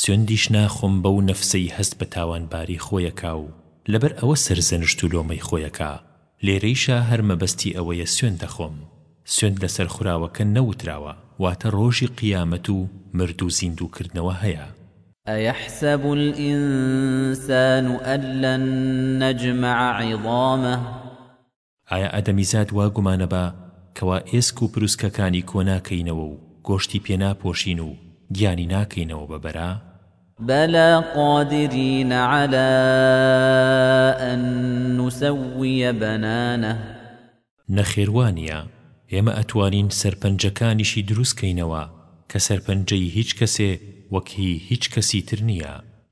سوێندیش ناخۆم بەو نەفسەی هەست بە تاوانباری خۆیەکا و لەبەر ئەوە سەرزەنشت و لۆمەی خۆیەکا، لێرەیشا هەر مەبەستی ئەوەیە سوێند دەخۆم، سوێند لەسەر خوراوەکە نەوتراوە، واتە ڕۆژی قیامەت و مرد و زیندوو کردنەوە هەیە. أیحسب الانسان ان لن نجمع عظامه. ئایا ئادەمیزاد وا گومانە با کەوا ئێسک و پروسکەکانی کۆ ناکەینەوە و گۆشتی پێ ناپۆشین و گیانی ناکەینەوە بە بەرا؟ بەلا قادرین عەلا ئەن نوسەویە بەنانە. نەخێر وا نیە، ئێمە ئەتوانین سەرپەنجەکانیشی دروست کەینەوە کە سەرپەنجەی هیچ کەسێ وەک هی هیچ کەسی تر نیە.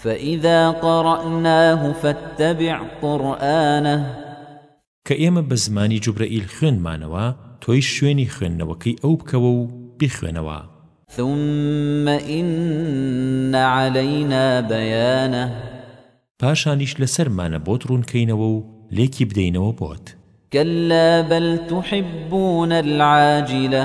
فإذا قرأناه فاتبع قرآنه کە ئێمە بە زمانی جوبرەئیل خوێندمانەوە تۆیش شوێنی خوێندنەوەکەی ئەو بکەوە و بیخوێنەوە. ثم ان علینا بیانه پاشانیش لەسەرمانە بۆت ڕوونکەینەوە و لێکی بدەینەوە بۆت. کلا بل تحبون العاجلە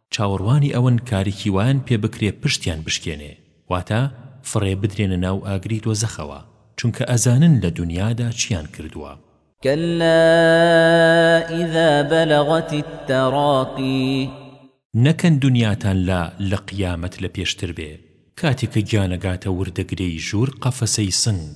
چاوەڕوانی ئەوەن کاریکی وایان پێ بکرێ پشتیان بشکێنێ واتە فڕێ بدرێنە ناو ئاگری دۆزەخەوە چونکە ئەزانن لە دونیادا چیان کردووە. کەللا ئیزا بەلەغەتی التەراقی. نەکەن دونیاتان لا لە قیامەت لە پێشتر بێ کاتێ کە گیان ئەگاتە وردەگرێی ژوور قەفەسەی سنگ.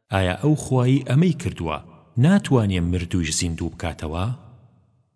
ئایا ئەو خوایەی ئەمەی کردووە ناتوانێ مردوویش زیندوو بکاتەوە؟